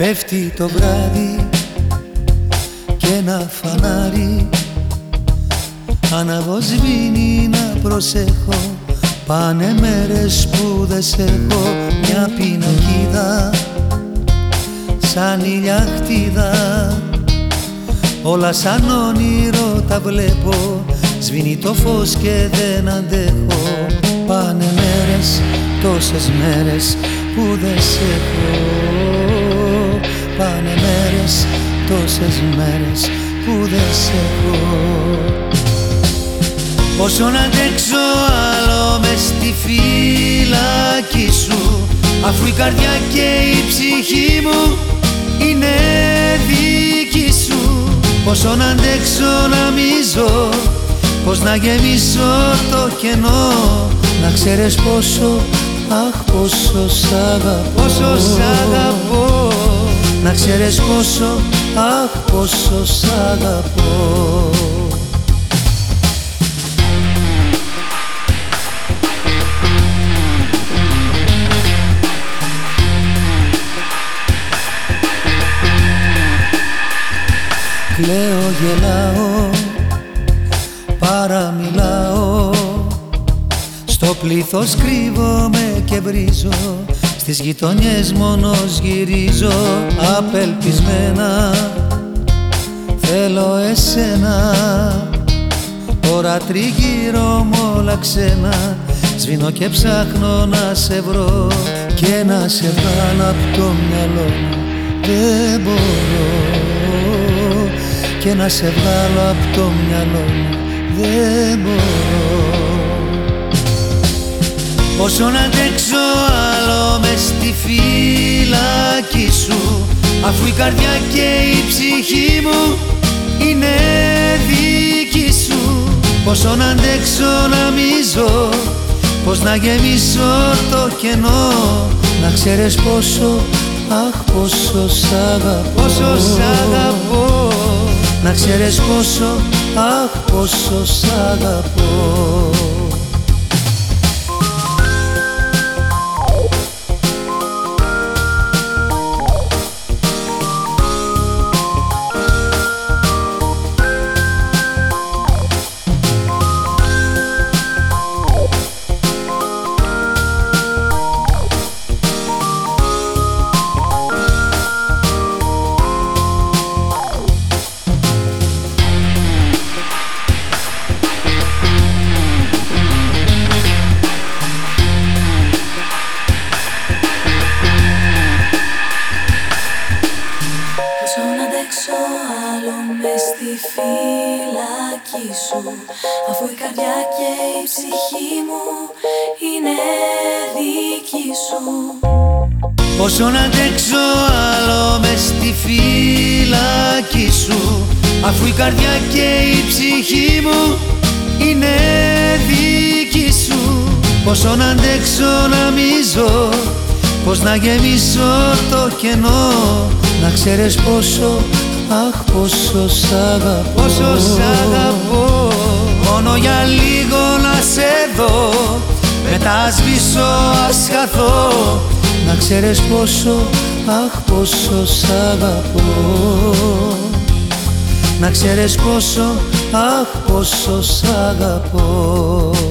Πέφτει το βράδυ και ένα φανάρι. Αναβοσβήνει να προσέχω. Πάνε μέρες που δεν σε έχω. Μια πινακίδα σαν ηλιαχτίδα Όλα σαν όνειρο τα βλέπω. Σβήνει το φως και δεν αντέχω. Πάνε μέρες, τόσες μέρες που δεν σε έχω Πάνε μέρες, τόσες μέρες που δεν σε έχω. Πόσο να αντέξω άλλο μες στη φυλακή σου Αφού η καρδιά και η ψυχή μου είναι δική σου. Πόσο να αντέξω να μη ζω Πώς να γεμίσω το κενό Να ξέρεις πόσο, αχ πόσο σ' αγαπώ. Πόσο σ' αγαπώ Να ξέρεις πόσο, αχ πόσο σ' αγαπώ. Κλαίω, γελάω, παραμιλάω. Στο πλήθος κρύβομαι και βρίζω Στις γειτονιές μόνος γυρίζω Απελπισμένα. Θέλω εσένα Τώρα τριγύρω μου όλα ξένα. Σβήνω και ψάχνω να σε βρω Και να σε βγάλω απ' το μυαλό μου. Δεν μπορώ και να σε βγάλω από το μυαλό μου. Δεν μπορώ. Πόσο να αντέξω άλλο μες στη φυλακή σου αφού η καρδιά και η ψυχή μου είναι δική σου. Πόσο να αντέξω να μη ζω Πώς να γεμίσω το κενό Να ξέρεις πόσο, αχ πόσο σ' αγαπώ. Πόσο σ' αγαπώ. Να ξέρεις πόσο, αχ πόσο σ' αγαπώ Αφού η καρδιά και η ψυχή μου είναι δική σου. Πόσο να αντέξω άλλο με στη φυλακή σου. Αφού η καρδιά και η ψυχή μου είναι δική σου. Πόσο να αντέξω να μη ζω Πώς να γεμίσω το κενό Να ξέρεις πόσο Αχ πόσο σ' αγαπώ. Πόσο σ' αγαπώ. Μόνο για λίγο να σε δω Μετά σβήσω ας χαθώ Να ξέρεις πόσο Αχ πόσο σ' αγαπώ. Να ξέρεις πόσο Αχ πόσο σ' αγαπώ